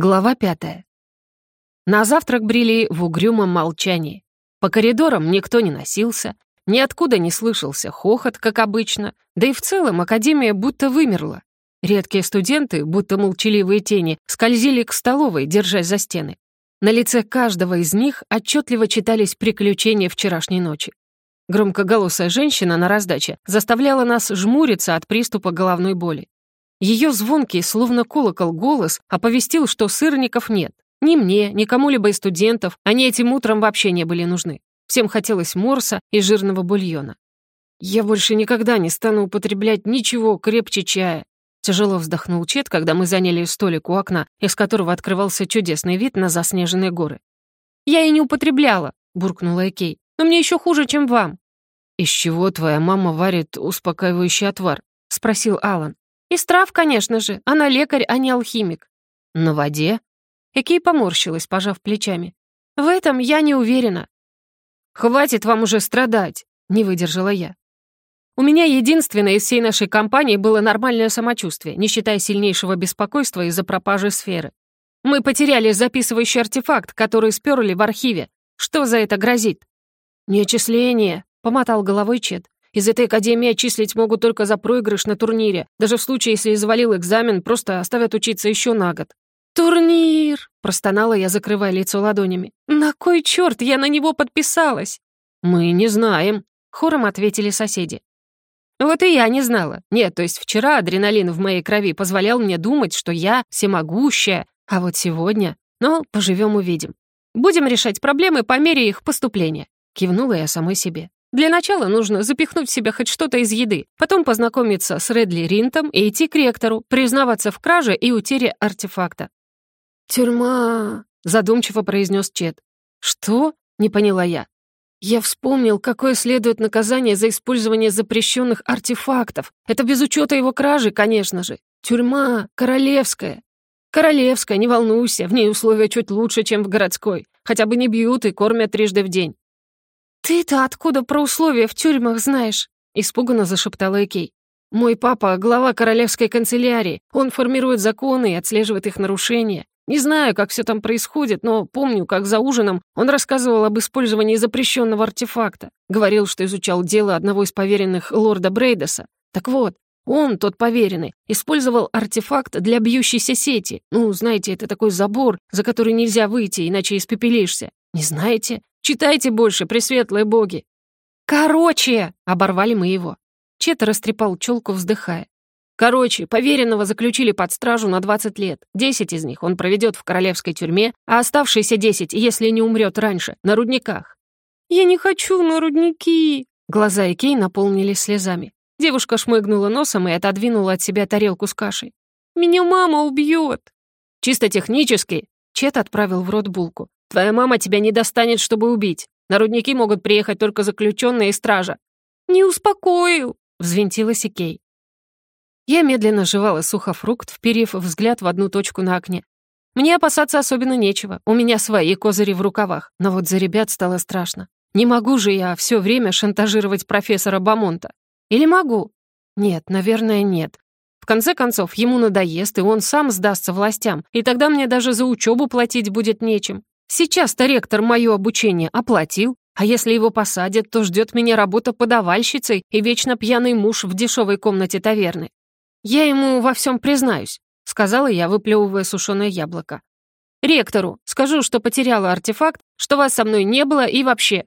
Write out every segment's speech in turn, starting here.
Глава пятая. На завтрак брили в угрюмом молчании. По коридорам никто не носился, ниоткуда не слышался хохот, как обычно, да и в целом академия будто вымерла. Редкие студенты, будто молчаливые тени, скользили к столовой, держась за стены. На лице каждого из них отчетливо читались приключения вчерашней ночи. Громкоголосая женщина на раздаче заставляла нас жмуриться от приступа головной боли. Ее звонкий, словно колокол, голос оповестил, что сырников нет. Ни мне, ни кому-либо из студентов они этим утром вообще не были нужны. Всем хотелось морса и жирного бульона. «Я больше никогда не стану употреблять ничего крепче чая», Тяжело вздохнул Чет, когда мы заняли столик у окна, из которого открывался чудесный вид на заснеженные горы. «Я и не употребляла», — буркнула Экей. «Но мне еще хуже, чем вам». «Из чего твоя мама варит успокаивающий отвар?» — спросил Алан. «Из трав, конечно же. Она лекарь, а не алхимик». «На воде?» Экей поморщилась, пожав плечами. «В этом я не уверена». «Хватит вам уже страдать!» — не выдержала я. У меня единственное из всей нашей компании было нормальное самочувствие, не считая сильнейшего беспокойства из-за пропажи сферы. Мы потеряли записывающий артефакт, который сперли в архиве. Что за это грозит? «Нечисление», — помотал головой Чет. Из этой академии отчислить могут только за проигрыш на турнире. Даже в случае, если завалил экзамен, просто оставят учиться еще на год». «Турнир!» — простонала я, закрывая лицо ладонями. «На кой черт я на него подписалась?» «Мы не знаем», — хором ответили соседи. Вот и я не знала. Нет, то есть вчера адреналин в моей крови позволял мне думать, что я всемогущая, а вот сегодня... Но поживем увидим. Будем решать проблемы по мере их поступления. Кивнула я самой себе. Для начала нужно запихнуть в себя хоть что-то из еды, потом познакомиться с Редли Ринтом и идти к ректору, признаваться в краже и утере артефакта. «Тюрьма», — задумчиво произнес Чет. «Что?» — не поняла я. «Я вспомнил, какое следует наказание за использование запрещенных артефактов. Это без учета его кражи, конечно же. Тюрьма королевская. Королевская, не волнуйся, в ней условия чуть лучше, чем в городской. Хотя бы не бьют и кормят трижды в день. «Ты-то откуда про условия в тюрьмах знаешь?» — испуганно зашептала Экей. «Мой папа — глава королевской канцелярии. Он формирует законы и отслеживает их нарушения. Не знаю, как все там происходит, но помню, как за ужином он рассказывал об использовании запрещенного артефакта. Говорил, что изучал дело одного из поверенных лорда Брейдеса. Так вот, он, тот поверенный, использовал артефакт для бьющейся сети. Ну, знаете, это такой забор, за который нельзя выйти, иначе испепелишься. Не знаете? Читайте больше, пресветлые боги!» «Короче!» — оборвали мы его. Чет растрепал челку, вздыхая. Короче, поверенного заключили под стражу на 20 лет. 10 из них он проведет в королевской тюрьме, а оставшиеся 10, если не умрет раньше, на рудниках. «Я не хочу на рудники!» Глаза Икей наполнились слезами. Девушка шмыгнула носом и отодвинула от себя тарелку с кашей. «Меня мама убьет!» «Чисто технически!» Чет отправил в рот булку. Твоя мама тебя не достанет, чтобы убить. На рудники могут приехать только заключенные и стража». «Не успокою», — взвинтилась Икей. Я медленно жевала сухофрукт, вперев взгляд в одну точку на окне. Мне опасаться особенно нечего, у меня свои козыри в рукавах, но вот за ребят стало страшно. Не могу же я все время шантажировать профессора Бамонта. Или могу? Нет, наверное, нет. В конце концов, ему надоест, и он сам сдастся властям, и тогда мне даже за учебу платить будет нечем. Сейчас-то ректор мое обучение оплатил, а если его посадят, то ждет меня работа подавальщицей и вечно пьяный муж в дешевой комнате таверны. Я ему во всем признаюсь», — сказала я, выплевывая сушеное яблоко. «Ректору скажу, что потеряла артефакт, что вас со мной не было и вообще».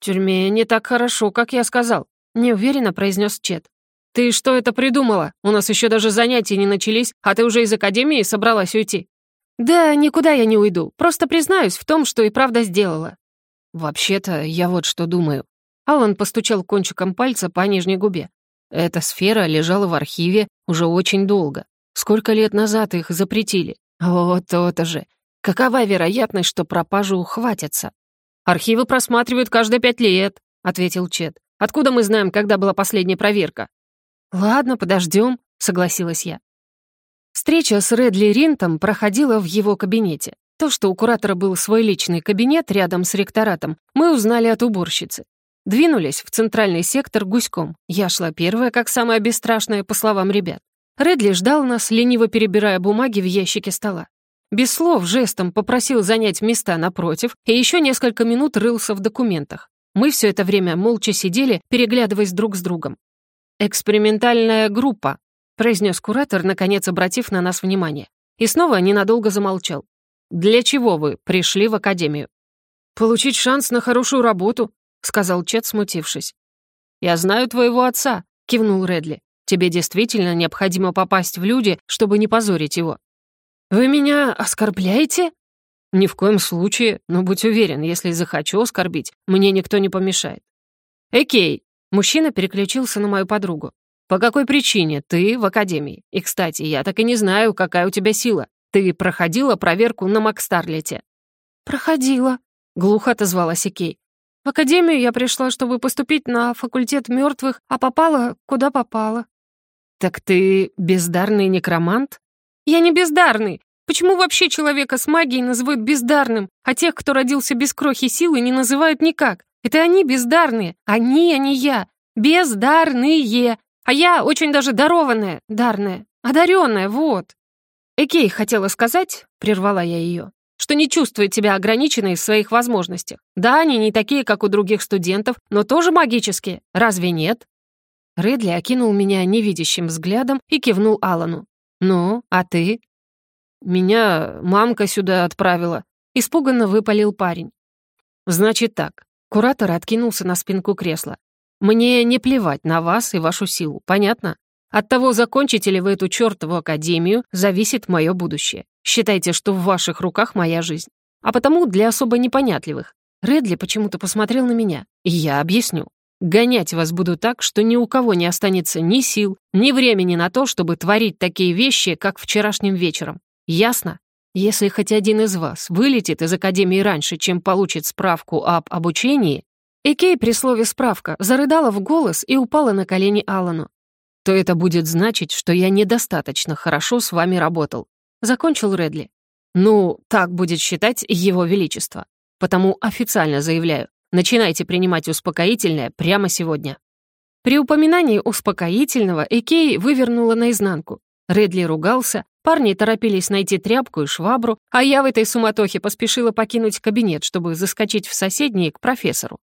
«В тюрьме не так хорошо, как я сказал», — неуверенно произнес Чет. «Ты что это придумала? У нас еще даже занятия не начались, а ты уже из академии собралась уйти». «Да никуда я не уйду, просто признаюсь в том, что и правда сделала». «Вообще-то, я вот что думаю». Алан постучал кончиком пальца по нижней губе. «Эта сфера лежала в архиве уже очень долго. Сколько лет назад их запретили? Вот то-то же. Какова вероятность, что пропажу ухватятся?» «Архивы просматривают каждые пять лет», — ответил Чет. «Откуда мы знаем, когда была последняя проверка?» «Ладно, подождем», — согласилась я. Встреча с Редли Ринтом проходила в его кабинете. То, что у куратора был свой личный кабинет рядом с ректоратом, мы узнали от уборщицы. Двинулись в центральный сектор гуськом. Я шла первая, как самая бесстрашная, по словам ребят. Редли ждал нас, лениво перебирая бумаги в ящике стола. Без слов жестом попросил занять места напротив и еще несколько минут рылся в документах. Мы все это время молча сидели, переглядываясь друг с другом. «Экспериментальная группа», произнес куратор, наконец обратив на нас внимание. И снова ненадолго замолчал. «Для чего вы пришли в академию?» «Получить шанс на хорошую работу», — сказал Чет, смутившись. «Я знаю твоего отца», — кивнул Редли. «Тебе действительно необходимо попасть в люди, чтобы не позорить его». «Вы меня оскорбляете?» «Ни в коем случае, но будь уверен, если захочу оскорбить, мне никто не помешает». «Экей!» Мужчина переключился на мою подругу. По какой причине ты в Академии? И, кстати, я так и не знаю, какая у тебя сила. Ты проходила проверку на Макстарлете?» «Проходила», — глухо отозвалась Икей. «В Академию я пришла, чтобы поступить на факультет мертвых, а попала, куда попала». «Так ты бездарный некромант?» «Я не бездарный. Почему вообще человека с магией называют бездарным, а тех, кто родился без крохи силы, не называют никак? Это они бездарные. Они, а не я. Бездарные. А я очень даже дарованная, дарная, одаренная, вот. Экей хотела сказать, прервала я ее, что не чувствует себя ограниченной в своих возможностях. Да, они не такие, как у других студентов, но тоже магические. Разве нет? Редли окинул меня невидящим взглядом и кивнул Алану. «Ну, а ты?» «Меня мамка сюда отправила», — испуганно выпалил парень. «Значит так». Куратор откинулся на спинку кресла. Мне не плевать на вас и вашу силу, понятно? От того, закончите ли вы эту чертову академию, зависит мое будущее. Считайте, что в ваших руках моя жизнь. А потому для особо непонятливых. Редли почему-то посмотрел на меня, и я объясню. Гонять вас буду так, что ни у кого не останется ни сил, ни времени на то, чтобы творить такие вещи, как вчерашним вечером. Ясно? Если хоть один из вас вылетит из Академии раньше, чем получит справку об обучении, и при слове «справка» зарыдала в голос и упала на колени Алану. «То это будет значить, что я недостаточно хорошо с вами работал», — закончил Редли. «Ну, так будет считать его величество. Потому официально заявляю, начинайте принимать успокоительное прямо сегодня». При упоминании успокоительного Экей вывернула наизнанку. Редли ругался, парни торопились найти тряпку и швабру, а я в этой суматохе поспешила покинуть кабинет, чтобы заскочить в соседний к профессору.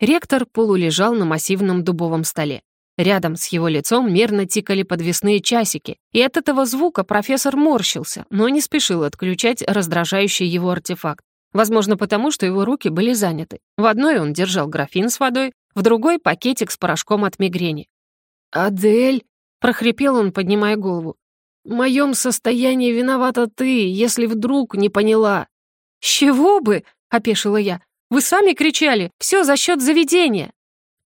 Ректор полулежал на массивном дубовом столе. Рядом с его лицом мерно тикали подвесные часики, и от этого звука профессор морщился, но не спешил отключать раздражающий его артефакт. Возможно, потому что его руки были заняты. В одной он держал графин с водой, в другой — пакетик с порошком от мигрени. «Адель!» — прохрипел он, поднимая голову. «В моем состоянии виновата ты, если вдруг не поняла». «С чего бы?» — опешила я. Вы сами кричали, все за счет заведения!»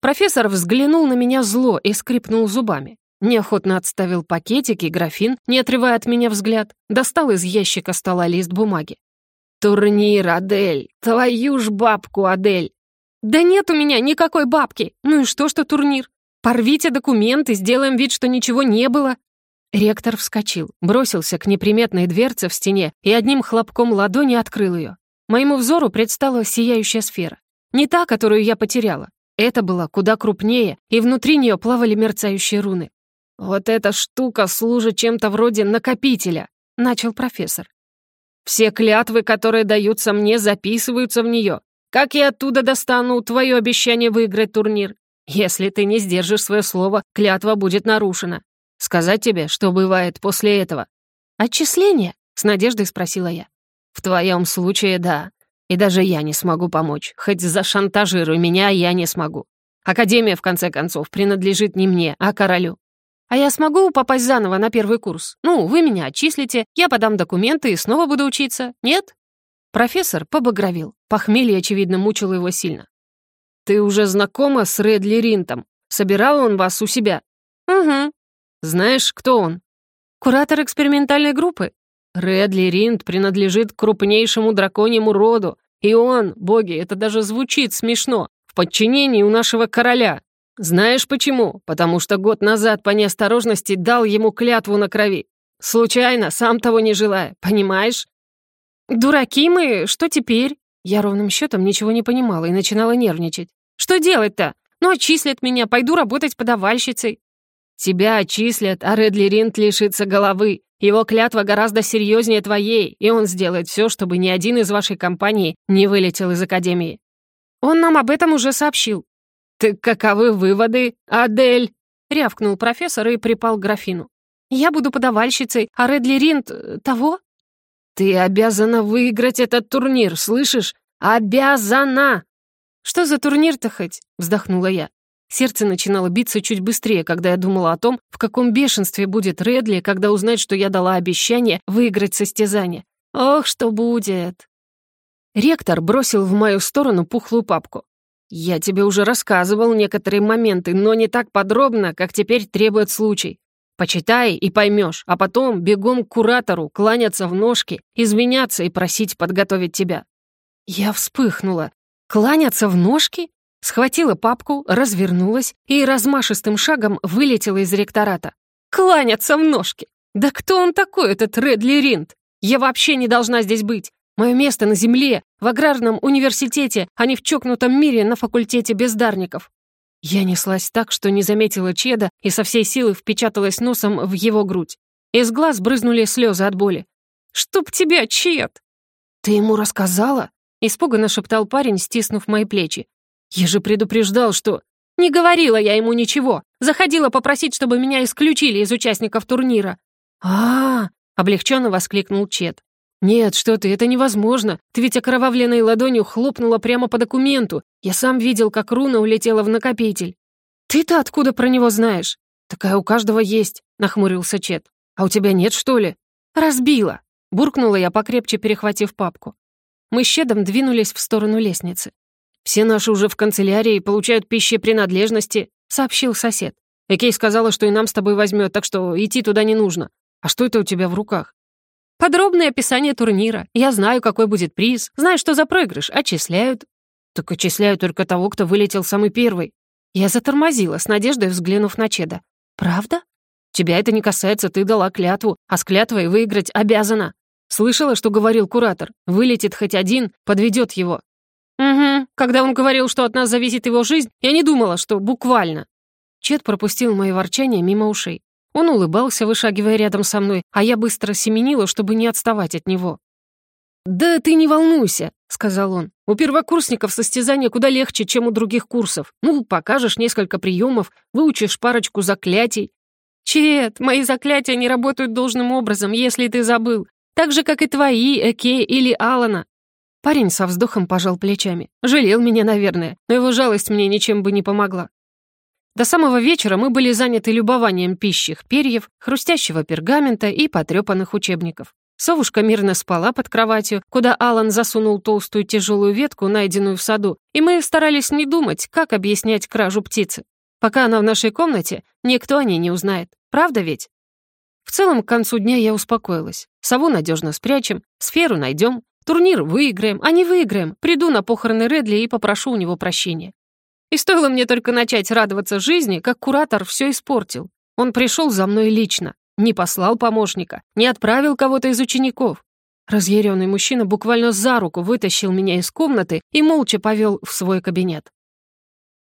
Профессор взглянул на меня зло и скрипнул зубами. Неохотно отставил пакетик и графин, не отрывая от меня взгляд, достал из ящика стола лист бумаги. «Турнир, Адель! Твою ж бабку, Адель!» «Да нет у меня никакой бабки! Ну и что, что турнир? Порвите документы, сделаем вид, что ничего не было!» Ректор вскочил, бросился к неприметной дверце в стене и одним хлопком ладони открыл ее. Моему взору предстала сияющая сфера. Не та, которую я потеряла. Это была куда крупнее, и внутри нее плавали мерцающие руны. «Вот эта штука служит чем-то вроде накопителя», — начал профессор. «Все клятвы, которые даются мне, записываются в нее. Как я оттуда достану твое обещание выиграть турнир? Если ты не сдержишь свое слово, клятва будет нарушена. Сказать тебе, что бывает после этого?» «Отчисление?» — с надеждой спросила я. «В твоем случае, да. И даже я не смогу помочь. Хоть зашантажируй меня, я не смогу. Академия, в конце концов, принадлежит не мне, а королю. А я смогу попасть заново на первый курс? Ну, вы меня отчислите, я подам документы и снова буду учиться. Нет?» Профессор побагровил. Похмелье, очевидно, мучило его сильно. «Ты уже знакома с Редли Ринтом? Собирал он вас у себя?» «Угу». «Знаешь, кто он?» «Куратор экспериментальной группы». Редли Ринд принадлежит крупнейшему драконьему роду, и он, боги, это даже звучит смешно, в подчинении у нашего короля. Знаешь почему? Потому что год назад по неосторожности дал ему клятву на крови. Случайно, сам того не желая, понимаешь? Дураки мы, что теперь? Я ровным счетом ничего не понимала и начинала нервничать. Что делать-то? Ну, отчислят меня, пойду работать подавальщицей. Тебя отчислят, а Редли Ринт лишится головы. Его клятва гораздо серьезнее твоей, и он сделает все, чтобы ни один из вашей компании не вылетел из Академии. Он нам об этом уже сообщил. Так каковы выводы, Адель? Рявкнул профессор и припал к графину. Я буду подавальщицей, а Редли Ринт э, того? Ты обязана выиграть этот турнир, слышишь? Обязана! Что за турнир-то хоть? Вздохнула я. Сердце начинало биться чуть быстрее, когда я думала о том, в каком бешенстве будет Редли, когда узнает, что я дала обещание выиграть состязание. Ох, что будет! Ректор бросил в мою сторону пухлую папку. «Я тебе уже рассказывал некоторые моменты, но не так подробно, как теперь требует случай. Почитай и поймешь, а потом бегом к куратору, кланяться в ножки, изменяться и просить подготовить тебя». Я вспыхнула. «Кланяться в ножки? схватила папку, развернулась и размашистым шагом вылетела из ректората. «Кланяться в ножки! Да кто он такой, этот Редли Ринд? Я вообще не должна здесь быть! Мое место на земле, в аграрном университете, а не в чокнутом мире на факультете бездарников!» Я неслась так, что не заметила Чеда и со всей силы впечаталась носом в его грудь. Из глаз брызнули слезы от боли. «Чтоб тебя, Чед!» «Ты ему рассказала?» — испуганно шептал парень, стиснув мои плечи. Я же предупреждал, что... Не говорила я ему ничего. Заходила попросить, чтобы меня исключили из участников турнира. а, -а, -а облегченно воскликнул Чет. «Нет, что ты, это невозможно. Ты ведь окровавленной ладонью хлопнула прямо по документу. Я сам видел, как руна улетела в накопитель». «Ты-то откуда про него знаешь?» «Такая у каждого есть», — нахмурился Чет. «А у тебя нет, что ли?» «Разбила», — буркнула я, покрепче перехватив папку. Мы щедом двинулись в сторону лестницы. «Все наши уже в канцелярии получают пищи принадлежности», — сообщил сосед. «Экей сказала, что и нам с тобой возьмет, так что идти туда не нужно. А что это у тебя в руках?» «Подробное описание турнира. Я знаю, какой будет приз, знаю, что за проигрыш, отчисляют». «Так отчисляют только того, кто вылетел самый первый». Я затормозила, с надеждой взглянув на Чеда. «Правда?» «Тебя это не касается, ты дала клятву, а с клятвой выиграть обязана». Слышала, что говорил куратор. Вылетит хоть один, подведет его. «Угу. Когда он говорил, что от нас зависит его жизнь, я не думала, что буквально». Чет пропустил мои ворчания мимо ушей. Он улыбался, вышагивая рядом со мной, а я быстро семенила, чтобы не отставать от него. «Да ты не волнуйся», — сказал он. «У первокурсников состязание куда легче, чем у других курсов. Ну, покажешь несколько приемов, выучишь парочку заклятий». «Чет, мои заклятия не работают должным образом, если ты забыл. Так же, как и твои, Эке или Алана. Парень со вздохом пожал плечами. Жалел меня, наверное, но его жалость мне ничем бы не помогла. До самого вечера мы были заняты любованием пищих перьев, хрустящего пергамента и потрепанных учебников. Совушка мирно спала под кроватью, куда Алан засунул толстую тяжелую ветку, найденную в саду, и мы старались не думать, как объяснять кражу птицы. Пока она в нашей комнате, никто о ней не узнает. Правда ведь? В целом, к концу дня я успокоилась. Сову надежно спрячем, сферу найдем, Турнир выиграем, а не выиграем. Приду на похороны Редли и попрошу у него прощения. И стоило мне только начать радоваться жизни, как куратор все испортил. Он пришел за мной лично. Не послал помощника, не отправил кого-то из учеников. Разъяренный мужчина буквально за руку вытащил меня из комнаты и молча повел в свой кабинет.